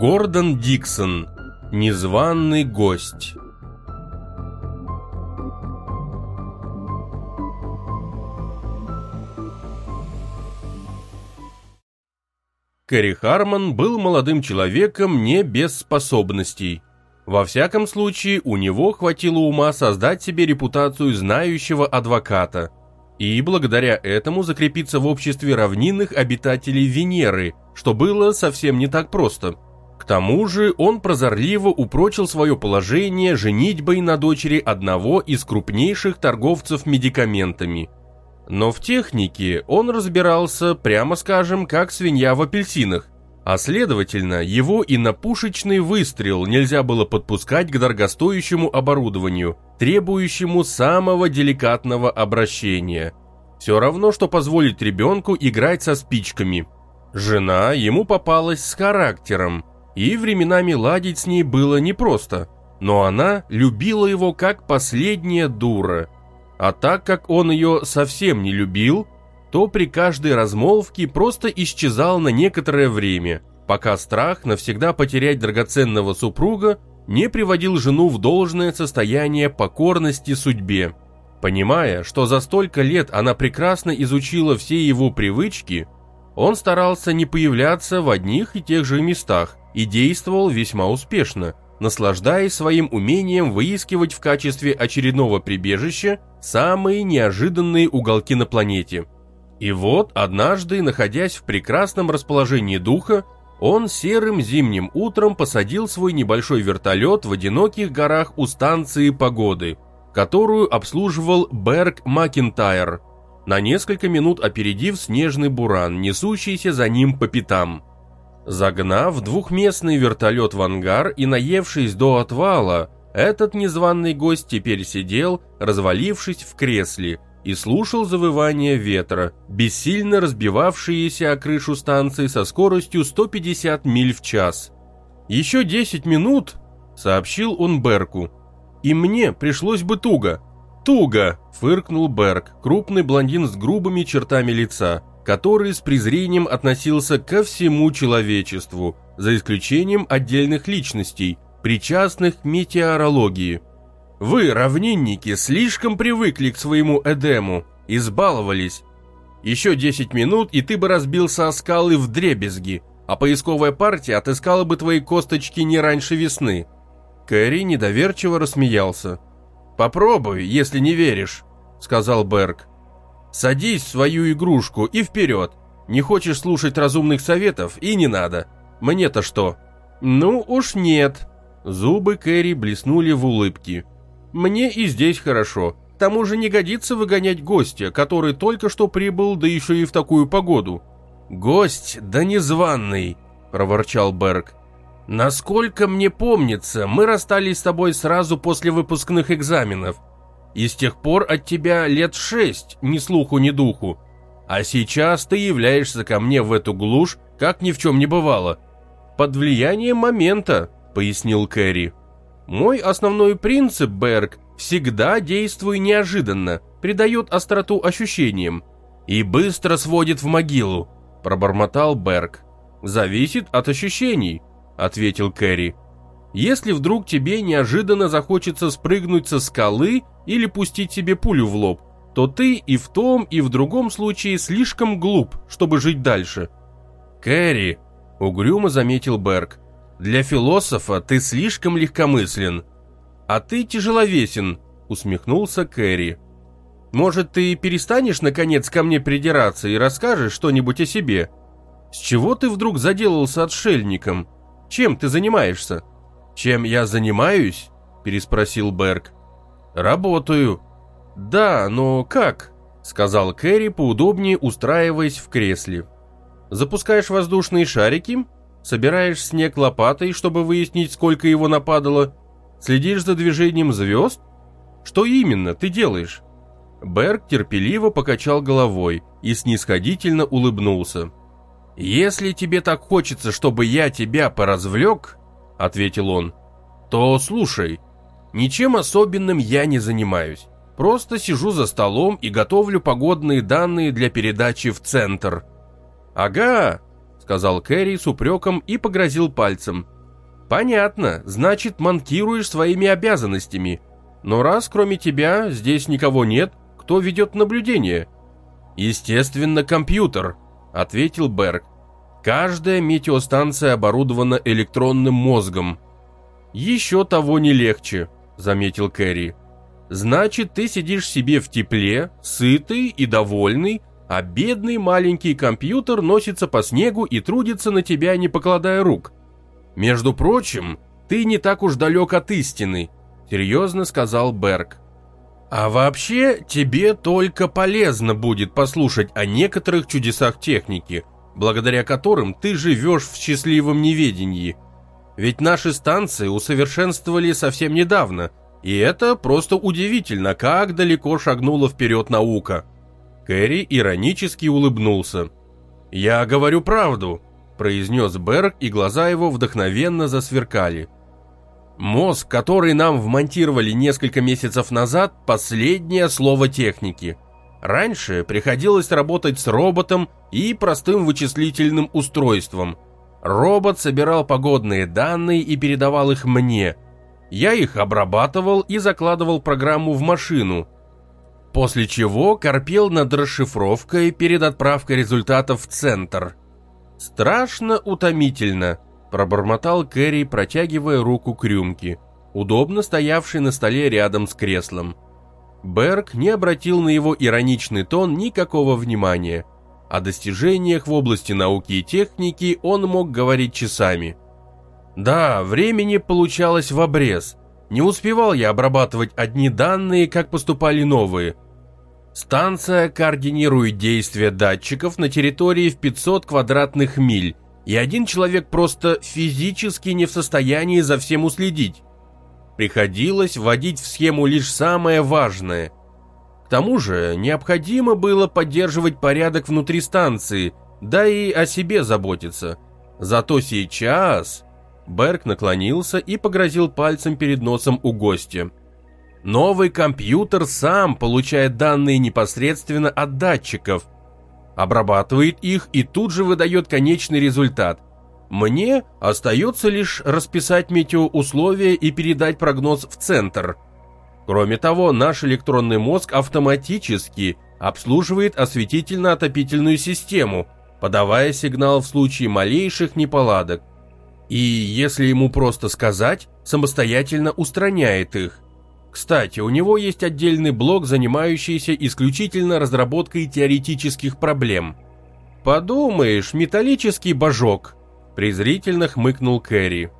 Гордон Диксон. Незваный гость. Кэрри Харман был молодым человеком не без способностей. Во всяком случае, у него хватило ума создать себе репутацию знающего адвоката и благодаря этому закрепиться в обществе равнинных обитателей Венеры, что было совсем не так просто. К тому же он прозорливо упрочил свое положение женитьбой на дочери одного из крупнейших торговцев медикаментами – но в технике он разбирался, прямо скажем, как свинья в апельсинах, а следовательно, его и на пушечный выстрел нельзя было подпускать к дорогостоящему оборудованию, требующему самого деликатного обращения. Все равно, что позволить ребенку играть со спичками. Жена ему попалась с характером, и временами ладить с ней было непросто, но она любила его как последняя дура – а так как он ее совсем не любил, то при каждой размолвке просто исчезал на некоторое время, пока страх навсегда потерять драгоценного супруга не приводил жену в должное состояние покорности судьбе. Понимая, что за столько лет она прекрасно изучила все его привычки, он старался не появляться в одних и тех же местах и действовал весьма успешно – наслаждаясь своим умением выискивать в качестве очередного прибежища самые неожиданные уголки на планете. И вот однажды, находясь в прекрасном расположении духа, он серым зимним утром посадил свой небольшой вертолет в одиноких горах у станции погоды, которую обслуживал Берг Макинтайр, на несколько минут опередив снежный буран, несущийся за ним по пятам. Загнав двухместный вертолет в ангар и наевшись до отвала, этот незваный гость теперь сидел, развалившись в кресле, и слушал завывание ветра, бессильно разбивавшиеся о крышу станции со скоростью 150 миль в час. «Еще 10 минут», — сообщил он Берку, — «и мне пришлось бы туго». «Туго!» — фыркнул Берг, крупный блондин с грубыми чертами лица который с презрением относился ко всему человечеству, за исключением отдельных личностей, причастных к метеорологии. Вы, равнинники, слишком привыкли к своему Эдему, избаловались. Еще 10 минут, и ты бы разбился о скалы в дребезги, а поисковая партия отыскала бы твои косточки не раньше весны. Кэрри недоверчиво рассмеялся. «Попробуй, если не веришь», — сказал Берг. Садись в свою игрушку и вперед. Не хочешь слушать разумных советов и не надо. Мне-то что? Ну уж нет. Зубы Кэрри блеснули в улыбке. Мне и здесь хорошо. К тому же не годится выгонять гостя, который только что прибыл, да еще и в такую погоду. Гость, да незваный, проворчал Берг. Насколько мне помнится, мы расстались с тобой сразу после выпускных экзаменов. И с тех пор от тебя лет шесть, ни слуху, ни духу. А сейчас ты являешься ко мне в эту глушь, как ни в чем не бывало. Под влиянием момента, пояснил Кэрри. Мой основной принцип, Берг, всегда действуй неожиданно, придает остроту ощущениям. И быстро сводит в могилу, пробормотал Берг. Зависит от ощущений, ответил Кэрри. Если вдруг тебе неожиданно захочется спрыгнуть со скалы или пустить себе пулю в лоб, то ты и в том, и в другом случае слишком глуп, чтобы жить дальше. Кэрри, угрюмо заметил Берг, для философа ты слишком легкомыслен. А ты тяжеловесен, усмехнулся Кэрри. Может, ты перестанешь наконец ко мне придираться и расскажешь что-нибудь о себе? С чего ты вдруг заделался отшельником? Чем ты занимаешься? «Чем я занимаюсь?» – переспросил Берг. «Работаю». «Да, но как?» – сказал Кэрри, поудобнее устраиваясь в кресле. «Запускаешь воздушные шарики? Собираешь снег лопатой, чтобы выяснить, сколько его нападало? Следишь за движением звезд? Что именно ты делаешь?» Берг терпеливо покачал головой и снисходительно улыбнулся. «Если тебе так хочется, чтобы я тебя поразвлек, — ответил он, — то слушай, ничем особенным я не занимаюсь. Просто сижу за столом и готовлю погодные данные для передачи в центр. Ага, сказал Кэрри с упреком и погрозил пальцем. Понятно, значит, манкируешь своими обязанностями. Но раз кроме тебя здесь никого нет, кто ведет наблюдение? Естественно, компьютер, ответил Берг. Каждая метеостанция оборудована электронным мозгом. Еще того не легче, заметил Кэрри. Значит, ты сидишь себе в тепле, сытый и довольный, а бедный маленький компьютер носится по снегу и трудится на тебя, не покладая рук. Между прочим, ты не так уж далек от истины, серьезно сказал Берг. А вообще, тебе только полезно будет послушать о некоторых чудесах техники, благодаря которым ты живешь в счастливом неведении. Ведь наши станции усовершенствовали совсем недавно, и это просто удивительно, как далеко шагнула вперед наука. Кэрри иронически улыбнулся. «Я говорю правду», – произнес Берг, и глаза его вдохновенно засверкали. «Мозг, который нам вмонтировали несколько месяцев назад, последнее слово техники. Раньше приходилось работать с роботом и простым вычислительным устройством. Робот собирал погодные данные и передавал их мне. Я их обрабатывал и закладывал программу в машину – после чего корпел над расшифровкой перед отправкой результатов в центр. «Страшно утомительно», – пробормотал Кэрри, протягивая руку к рюмке, удобно стоявшей на столе рядом с креслом. Берг не обратил на его ироничный тон никакого внимания. О достижениях в области науки и техники он мог говорить часами. Да, времени получалось в обрез – не успевал я обрабатывать одни данные, как поступали новые. Станция координирует действия датчиков на территории в 500 квадратных миль, и один человек просто физически не в состоянии за всем уследить. Приходилось вводить в схему лишь самое важное. К тому же необходимо было поддерживать порядок внутри станции, да и о себе заботиться. Зато сейчас Берг наклонился и погрозил пальцем перед носом у гостя. Новый компьютер сам получает данные непосредственно от датчиков, обрабатывает их и тут же выдает конечный результат. Мне остается лишь расписать метеоусловия и передать прогноз в центр. Кроме того, наш электронный мозг автоматически обслуживает осветительно-отопительную систему, подавая сигнал в случае малейших неполадок и, если ему просто сказать, самостоятельно устраняет их. Кстати, у него есть отдельный блок, занимающийся исключительно разработкой теоретических проблем. «Подумаешь, металлический божок», – презрительно хмыкнул Кэрри.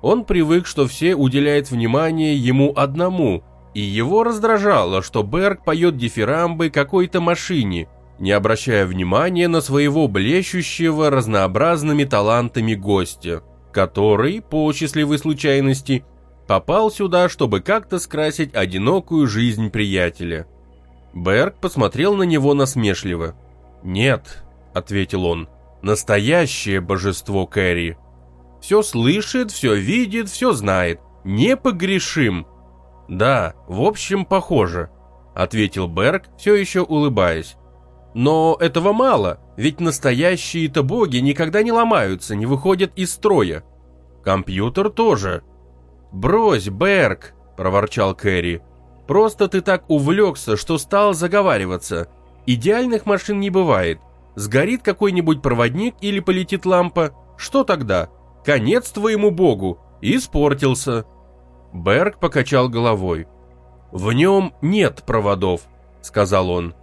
Он привык, что все уделяют внимание ему одному, и его раздражало, что Берг поет дифирамбы какой-то машине, не обращая внимания на своего блещущего разнообразными талантами гостя который, по счастливой случайности, попал сюда, чтобы как-то скрасить одинокую жизнь приятеля. Берг посмотрел на него насмешливо. «Нет», — ответил он, — «настоящее божество Кэрри. Все слышит, все видит, все знает, непогрешим». «Да, в общем, похоже», — ответил Берг, все еще улыбаясь. Но этого мало, ведь настоящие-то боги никогда не ломаются, не выходят из строя. Компьютер тоже. «Брось, Берг!» – проворчал Кэрри. «Просто ты так увлекся, что стал заговариваться. Идеальных машин не бывает. Сгорит какой-нибудь проводник или полетит лампа. Что тогда? Конец твоему богу. Испортился». Берг покачал головой. «В нем нет проводов», – сказал он.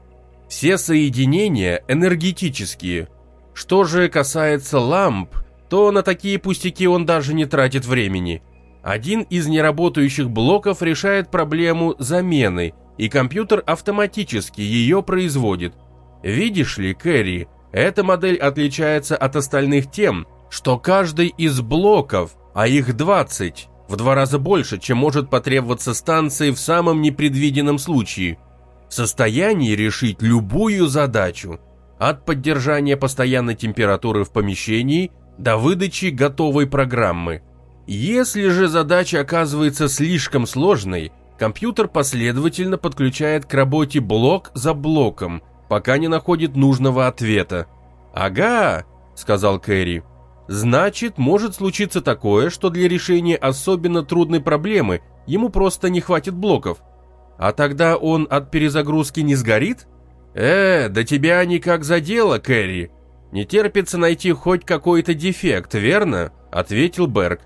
Все соединения энергетические. Что же касается ламп, то на такие пустяки он даже не тратит времени. Один из неработающих блоков решает проблему замены, и компьютер автоматически ее производит. Видишь ли, Кэрри, эта модель отличается от остальных тем, что каждый из блоков, а их 20, в два раза больше, чем может потребоваться станции в самом непредвиденном случае – в состоянии решить любую задачу, от поддержания постоянной температуры в помещении до выдачи готовой программы. Если же задача оказывается слишком сложной, компьютер последовательно подключает к работе блок за блоком, пока не находит нужного ответа. Ага, сказал Кэрри. Значит, может случиться такое, что для решения особенно трудной проблемы ему просто не хватит блоков. А тогда он от перезагрузки не сгорит? Э, да тебя никак задело, Кэрри. Не терпится найти хоть какой-то дефект, верно? Ответил Берг.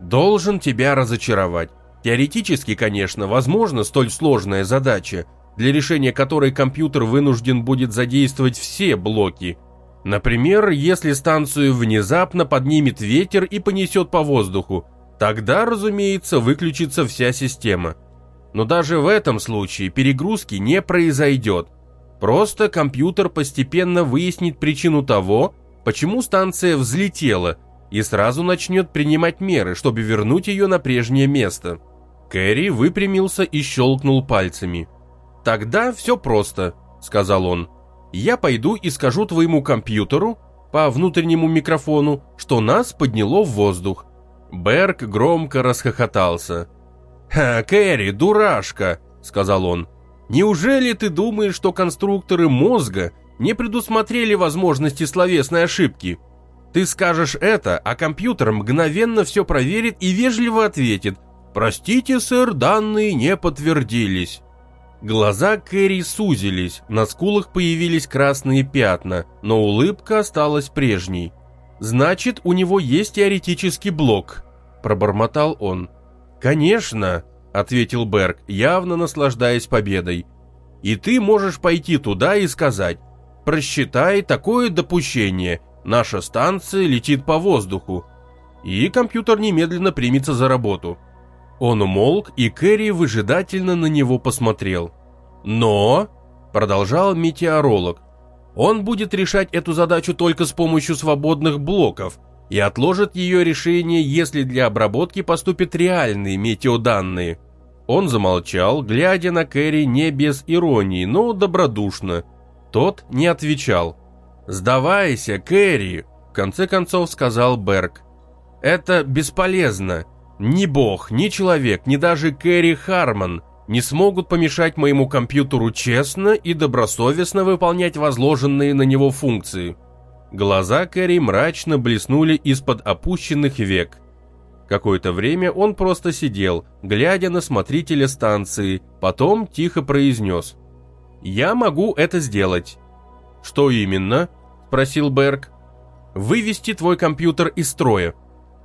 Должен тебя разочаровать. Теоретически, конечно, возможно столь сложная задача, для решения которой компьютер вынужден будет задействовать все блоки – Например, если станцию внезапно поднимет ветер и понесет по воздуху, тогда, разумеется, выключится вся система. Но даже в этом случае перегрузки не произойдет. Просто компьютер постепенно выяснит причину того, почему станция взлетела, и сразу начнет принимать меры, чтобы вернуть ее на прежнее место. Кэрри выпрямился и щелкнул пальцами. «Тогда все просто», — сказал он я пойду и скажу твоему компьютеру по внутреннему микрофону, что нас подняло в воздух». Берг громко расхохотался. «Ха, Кэрри, дурашка!» — сказал он. «Неужели ты думаешь, что конструкторы мозга не предусмотрели возможности словесной ошибки? Ты скажешь это, а компьютер мгновенно все проверит и вежливо ответит «Простите, сэр, данные не подтвердились». Глаза Кэрри сузились, на скулах появились красные пятна, но улыбка осталась прежней. «Значит, у него есть теоретический блок», – пробормотал он. «Конечно», – ответил Берг, явно наслаждаясь победой. «И ты можешь пойти туда и сказать, просчитай такое допущение, наша станция летит по воздуху». И компьютер немедленно примется за работу. Он умолк, и Кэрри выжидательно на него посмотрел. «Но», — продолжал метеоролог, «он будет решать эту задачу только с помощью свободных блоков и отложит ее решение, если для обработки поступят реальные метеоданные». Он замолчал, глядя на Кэрри не без иронии, но добродушно. Тот не отвечал. «Сдавайся, Кэрри», — в конце концов сказал Берг. «Это бесполезно. Ни бог, ни человек, ни даже Кэрри Харман не смогут помешать моему компьютеру честно и добросовестно выполнять возложенные на него функции. Глаза Кэрри мрачно блеснули из-под опущенных век. Какое-то время он просто сидел, глядя на смотрителя станции, потом тихо произнес. «Я могу это сделать». «Что именно?» – спросил Берг. «Вывести твой компьютер из строя»,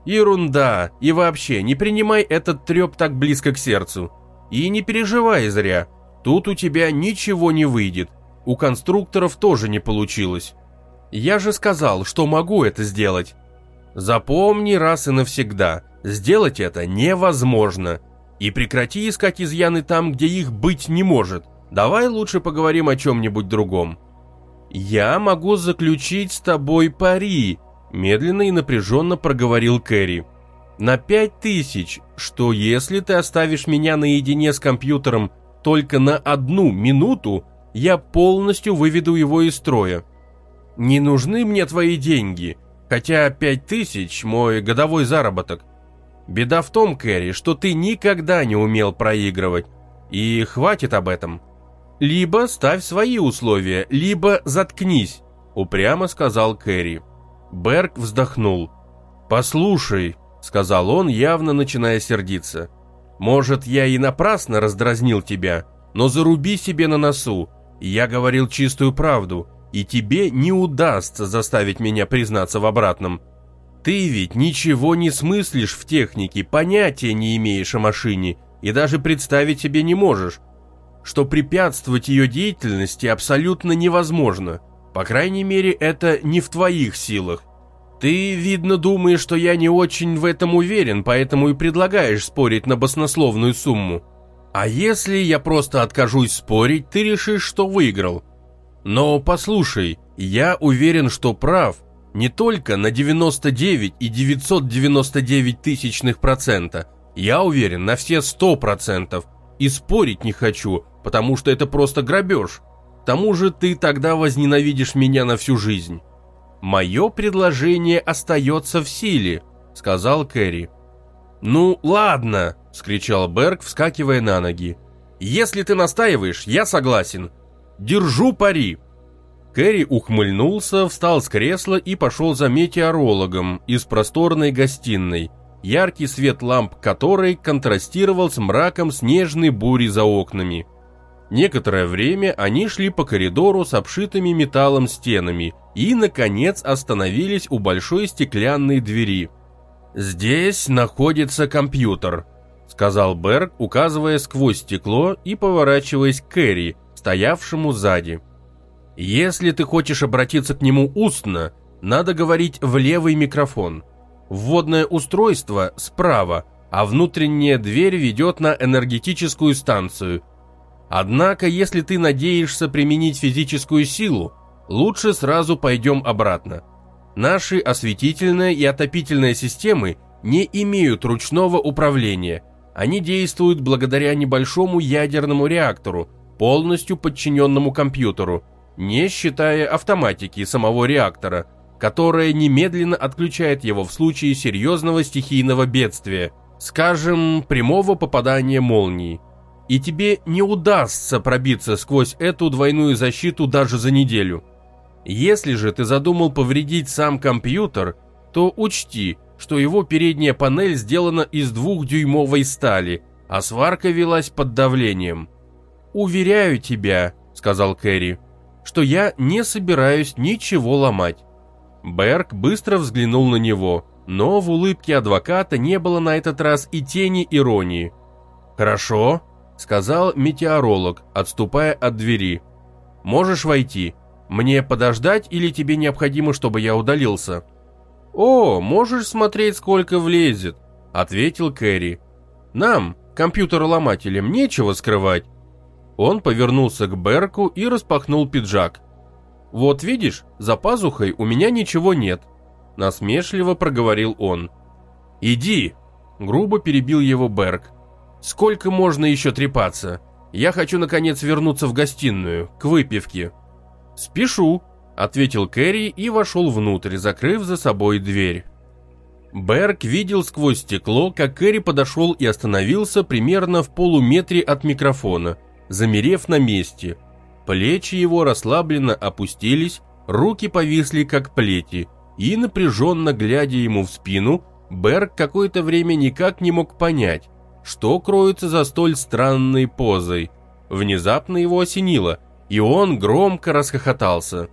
Ерунда. И вообще, не принимай этот треп так близко к сердцу. И не переживай зря. Тут у тебя ничего не выйдет. У конструкторов тоже не получилось. Я же сказал, что могу это сделать. Запомни раз и навсегда, сделать это невозможно. И прекрати искать изъяны там, где их быть не может. Давай лучше поговорим о чем-нибудь другом. Я могу заключить с тобой пари, Медленно и напряженно проговорил Кэрри. «На пять тысяч, что если ты оставишь меня наедине с компьютером только на одну минуту, я полностью выведу его из строя. Не нужны мне твои деньги, хотя пять тысяч – мой годовой заработок. Беда в том, Кэрри, что ты никогда не умел проигрывать, и хватит об этом. Либо ставь свои условия, либо заткнись», – упрямо сказал Кэрри. Берг вздохнул. «Послушай», — сказал он, явно начиная сердиться, «может, я и напрасно раздразнил тебя, но заруби себе на носу. Я говорил чистую правду, и тебе не удастся заставить меня признаться в обратном. Ты ведь ничего не смыслишь в технике, понятия не имеешь о машине и даже представить себе не можешь, что препятствовать ее деятельности абсолютно невозможно. По крайней мере, это не в твоих силах. Ты, видно, думаешь, что я не очень в этом уверен, поэтому и предлагаешь спорить на баснословную сумму. А если я просто откажусь спорить, ты решишь, что выиграл. Но послушай, я уверен, что прав не только на 99 и 999 тысячных процента. Я уверен на все 100 процентов. И спорить не хочу, потому что это просто грабеж. К тому же ты тогда возненавидишь меня на всю жизнь. Мое предложение остается в силе, сказал Кэрри. Ну, ладно, скричал Берг, вскакивая на ноги. Если ты настаиваешь, я согласен. Держу пари. Кэрри ухмыльнулся, встал с кресла и пошел за метеорологом из просторной гостиной, яркий свет ламп которой контрастировал с мраком снежной бури за окнами. Некоторое время они шли по коридору с обшитыми металлом стенами и, наконец, остановились у большой стеклянной двери. «Здесь находится компьютер», — сказал Берг, указывая сквозь стекло и поворачиваясь к Кэрри, стоявшему сзади. Если ты хочешь обратиться к нему устно, надо говорить в левый микрофон. Вводное устройство справа, а внутренняя дверь ведет на энергетическую станцию. Однако, если ты надеешься применить физическую силу, лучше сразу пойдем обратно. Наши осветительная и отопительная системы не имеют ручного управления. Они действуют благодаря небольшому ядерному реактору, полностью подчиненному компьютеру – не считая автоматики самого реактора, которая немедленно отключает его в случае серьезного стихийного бедствия, скажем, прямого попадания молнии. И тебе не удастся пробиться сквозь эту двойную защиту даже за неделю. Если же ты задумал повредить сам компьютер, то учти, что его передняя панель сделана из двухдюймовой стали, а сварка велась под давлением. «Уверяю тебя», — сказал Кэрри, что я не собираюсь ничего ломать. Берг быстро взглянул на него, но в улыбке адвоката не было на этот раз и тени иронии. «Хорошо», — сказал метеоролог, отступая от двери. «Можешь войти. Мне подождать или тебе необходимо, чтобы я удалился?» «О, можешь смотреть, сколько влезет», — ответил Кэрри. «Нам, компьютероломателям, нечего скрывать. Он повернулся к Берку и распахнул пиджак. «Вот видишь, за пазухой у меня ничего нет», – насмешливо проговорил он. «Иди!» – грубо перебил его Берг. «Сколько можно еще трепаться? Я хочу, наконец, вернуться в гостиную, к выпивке». «Спешу», – ответил Кэрри и вошел внутрь, закрыв за собой дверь. Берг видел сквозь стекло, как Кэрри подошел и остановился примерно в полуметре от микрофона – замерев на месте. Плечи его расслабленно опустились, руки повисли как плети, и, напряженно глядя ему в спину, Берг какое-то время никак не мог понять, что кроется за столь странной позой. Внезапно его осенило, и он громко расхохотался.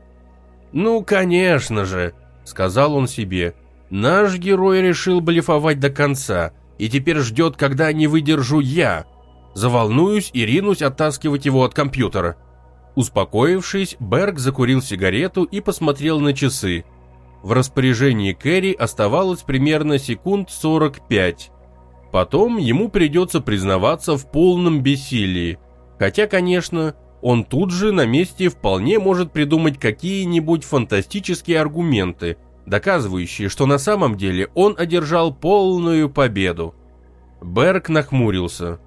«Ну, конечно же», — сказал он себе, — «наш герой решил блефовать до конца, и теперь ждет, когда не выдержу я, Заволнуюсь и ринусь оттаскивать его от компьютера. Успокоившись, Берг закурил сигарету и посмотрел на часы. В распоряжении Кэрри оставалось примерно секунд 45. Потом ему придется признаваться в полном бессилии. Хотя, конечно, он тут же на месте вполне может придумать какие-нибудь фантастические аргументы, доказывающие, что на самом деле он одержал полную победу. Берг нахмурился.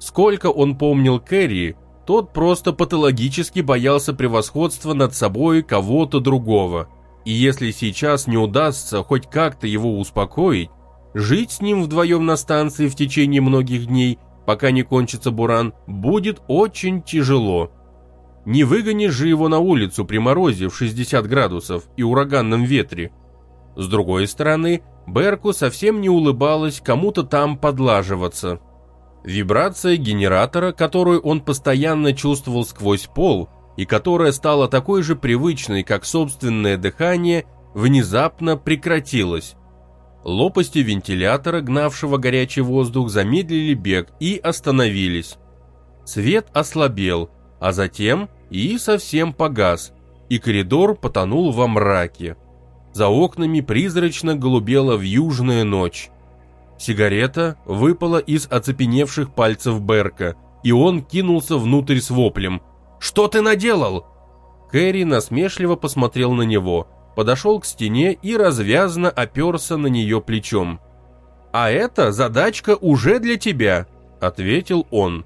Сколько он помнил Кэрри, тот просто патологически боялся превосходства над собой кого-то другого. И если сейчас не удастся хоть как-то его успокоить, жить с ним вдвоем на станции в течение многих дней, пока не кончится буран, будет очень тяжело. Не выгонишь же его на улицу при морозе в 60 градусов и ураганном ветре. С другой стороны, Берку совсем не улыбалось кому-то там подлаживаться – Вибрация генератора, которую он постоянно чувствовал сквозь пол и которая стала такой же привычной, как собственное дыхание, внезапно прекратилась. Лопасти вентилятора, гнавшего горячий воздух, замедлили бег и остановились. Свет ослабел, а затем и совсем погас, и коридор потонул во мраке. За окнами призрачно голубела вьюжная ночь. Сигарета выпала из оцепеневших пальцев Берка, и он кинулся внутрь с воплем. «Что ты наделал?» Кэрри насмешливо посмотрел на него, подошел к стене и развязно оперся на нее плечом. «А эта задачка уже для тебя», — ответил он.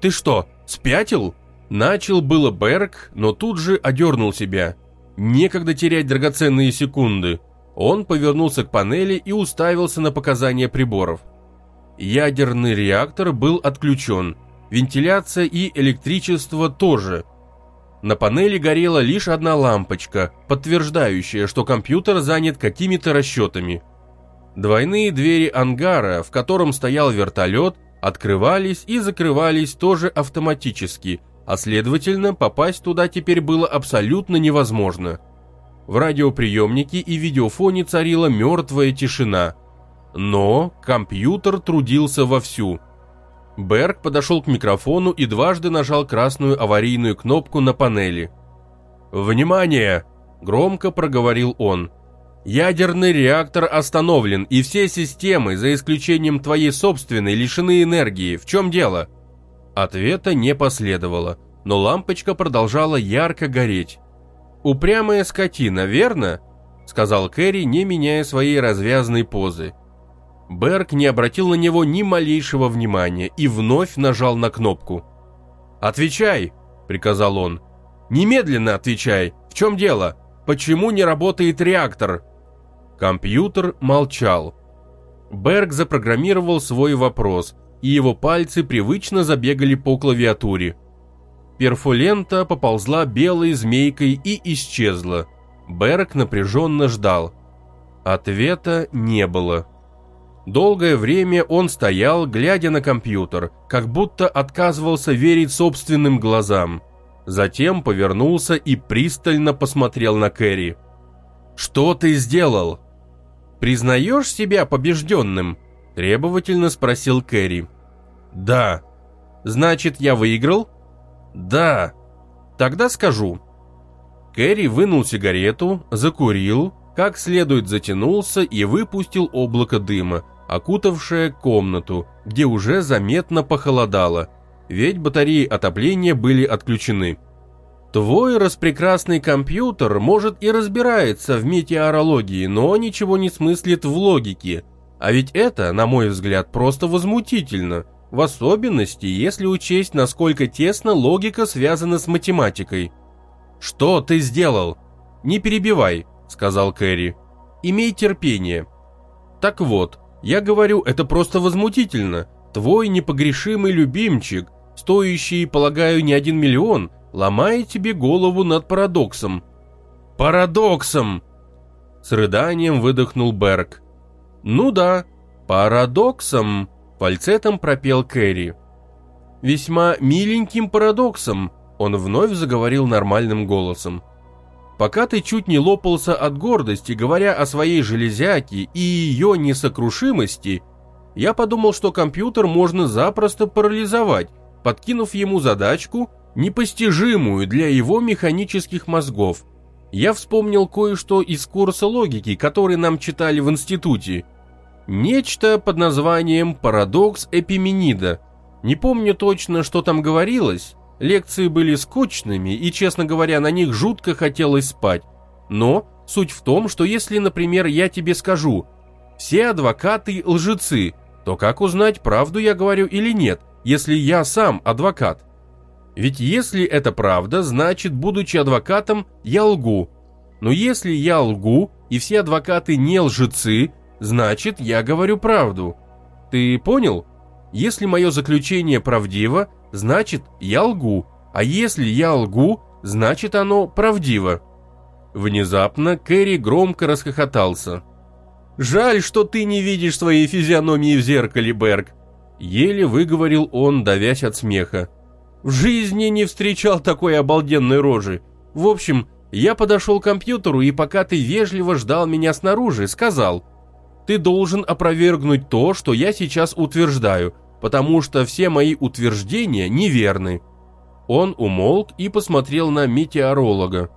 «Ты что, спятил?» Начал было Берг, но тут же одернул себя. Некогда терять драгоценные секунды. Он повернулся к панели и уставился на показания приборов. Ядерный реактор был отключен, вентиляция и электричество тоже. На панели горела лишь одна лампочка, подтверждающая, что компьютер занят какими-то расчетами. Двойные двери ангара, в котором стоял вертолет, открывались и закрывались тоже автоматически, а следовательно, попасть туда теперь было абсолютно невозможно. В радиоприемнике и видеофоне царила мертвая тишина. Но компьютер трудился вовсю. Берг подошел к микрофону и дважды нажал красную аварийную кнопку на панели. «Внимание!» – громко проговорил он. «Ядерный реактор остановлен, и все системы, за исключением твоей собственной, лишены энергии. В чем дело?» Ответа не последовало, но лампочка продолжала ярко гореть. «Упрямая скотина, верно?» – сказал Кэрри, не меняя своей развязной позы. Берг не обратил на него ни малейшего внимания и вновь нажал на кнопку. «Отвечай!» – приказал он. «Немедленно отвечай! В чем дело? Почему не работает реактор?» Компьютер молчал. Берг запрограммировал свой вопрос, и его пальцы привычно забегали по клавиатуре. Перфулента поползла белой змейкой и исчезла. Берг напряженно ждал. Ответа не было. Долгое время он стоял, глядя на компьютер, как будто отказывался верить собственным глазам. Затем повернулся и пристально посмотрел на Кэрри. «Что ты сделал?» «Признаешь себя побежденным?» – требовательно спросил Кэрри. «Да». «Значит, я выиграл?» «Да». «Тогда скажу». Кэрри вынул сигарету, закурил, как следует затянулся и выпустил облако дыма, окутавшая комнату, где уже заметно похолодало, ведь батареи отопления были отключены. Твой распрекрасный компьютер, может, и разбирается в метеорологии, но ничего не смыслит в логике. А ведь это, на мой взгляд, просто возмутительно, в особенности, если учесть, насколько тесно логика связана с математикой. «Что ты сделал?» «Не перебивай», — сказал Кэрри. «Имей терпение». Так вот, я говорю, это просто возмутительно. Твой непогрешимый любимчик, стоящий, полагаю, не один миллион, ломает тебе голову над парадоксом. Парадоксом! С рыданием выдохнул Берг. Ну да, парадоксом, фальцетом пропел Кэрри. Весьма миленьким парадоксом, он вновь заговорил нормальным голосом. Пока ты чуть не лопался от гордости, говоря о своей железяке и ее несокрушимости, я подумал, что компьютер можно запросто парализовать, подкинув ему задачку, непостижимую для его механических мозгов. Я вспомнил кое-что из курса логики, который нам читали в институте. Нечто под названием «Парадокс Эпименида». Не помню точно, что там говорилось, Лекции были скучными, и, честно говоря, на них жутко хотелось спать. Но суть в том, что если, например, я тебе скажу «все адвокаты лжецы», то как узнать, правду я говорю или нет, если я сам адвокат? Ведь если это правда, значит, будучи адвокатом, я лгу. Но если я лгу, и все адвокаты не лжецы, значит, я говорю правду. Ты понял? Если мое заключение правдиво, значит я лгу, а если я лгу, значит оно правдиво. Внезапно Кэрри громко расхохотался. «Жаль, что ты не видишь своей физиономии в зеркале, Берг!» Еле выговорил он, давясь от смеха. «В жизни не встречал такой обалденной рожи. В общем, я подошел к компьютеру, и пока ты вежливо ждал меня снаружи, сказал, «Ты должен опровергнуть то, что я сейчас утверждаю, потому что все мои утверждения неверны. Он умолк и посмотрел на метеоролога.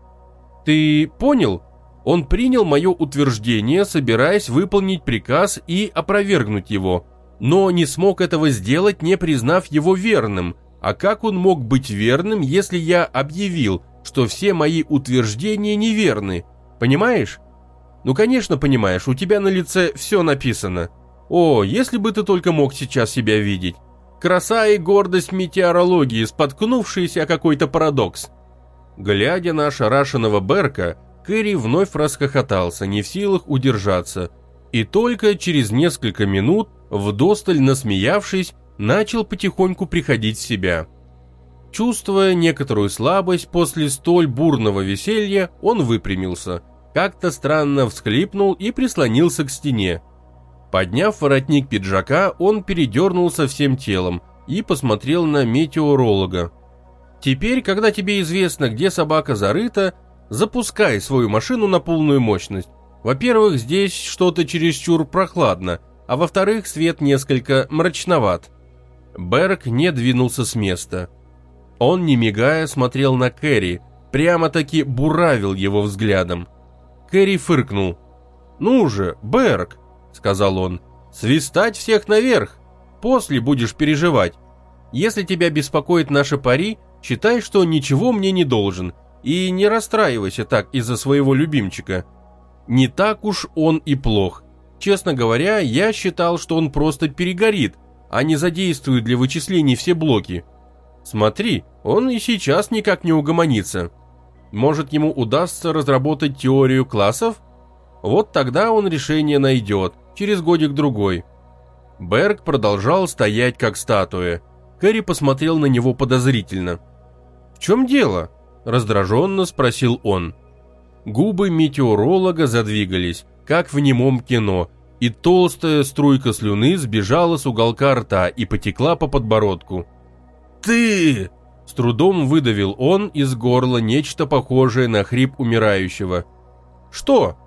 Ты понял? Он принял мое утверждение, собираясь выполнить приказ и опровергнуть его, но не смог этого сделать, не признав его верным. А как он мог быть верным, если я объявил, что все мои утверждения неверны? Понимаешь? Ну, конечно, понимаешь, у тебя на лице все написано. О, если бы ты только мог сейчас себя видеть. Краса и гордость метеорологии, споткнувшиеся о какой-то парадокс. Глядя на ошарашенного Берка, Кэрри вновь расхохотался, не в силах удержаться, и только через несколько минут, вдосталь насмеявшись, начал потихоньку приходить в себя. Чувствуя некоторую слабость после столь бурного веселья, он выпрямился, как-то странно всхлипнул и прислонился к стене. Подняв воротник пиджака, он передернулся всем телом и посмотрел на метеоролога. «Теперь, когда тебе известно, где собака зарыта, запускай свою машину на полную мощность. Во-первых, здесь что-то чересчур прохладно, а во-вторых, свет несколько мрачноват». Берг не двинулся с места. Он, не мигая, смотрел на Кэрри, прямо-таки буравил его взглядом. Кэрри фыркнул. «Ну же, Берг!» Сказал он. «Свистать всех наверх! После будешь переживать. Если тебя беспокоит наши пари, считай, что ничего мне не должен, и не расстраивайся так из-за своего любимчика. Не так уж он и плох. Честно говоря, я считал, что он просто перегорит, а не задействует для вычислений все блоки. Смотри, он и сейчас никак не угомонится. Может, ему удастся разработать теорию классов? Вот тогда он решение найдет – через годик-другой. Берг продолжал стоять как статуя. Кэрри посмотрел на него подозрительно. «В чем дело?» – раздраженно спросил он. Губы метеоролога задвигались, как в немом кино, и толстая струйка слюны сбежала с уголка рта и потекла по подбородку. «Ты!» – с трудом выдавил он из горла нечто похожее на хрип умирающего. «Что?»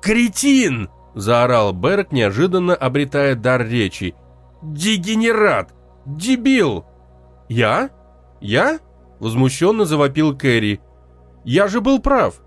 «Кретин!» Заорал Берг, неожиданно обретая дар речи. «Дегенерат! Дебил!» «Я? Я?» – возмущенно завопил Кэрри. «Я же был прав!»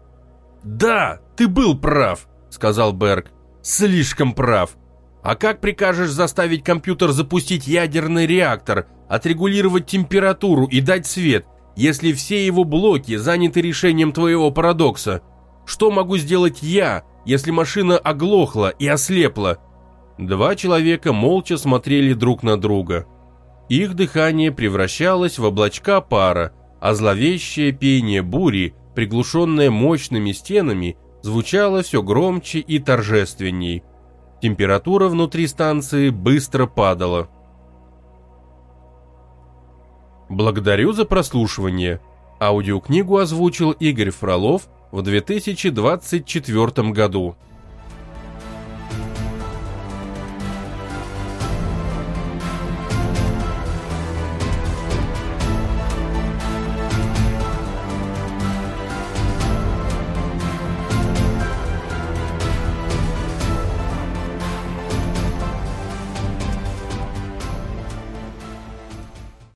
«Да, ты был прав!» – сказал Берг. «Слишком прав! А как прикажешь заставить компьютер запустить ядерный реактор, отрегулировать температуру и дать свет, если все его блоки заняты решением твоего парадокса? Что могу сделать я, если машина оглохла и ослепла? Два человека молча смотрели друг на друга. Их дыхание превращалось в облачка пара, а зловещее пение бури, приглушенное мощными стенами, звучало все громче и торжественней. Температура внутри станции быстро падала. Благодарю за прослушивание. Аудиокнигу озвучил Игорь Фролов – в 2024 году.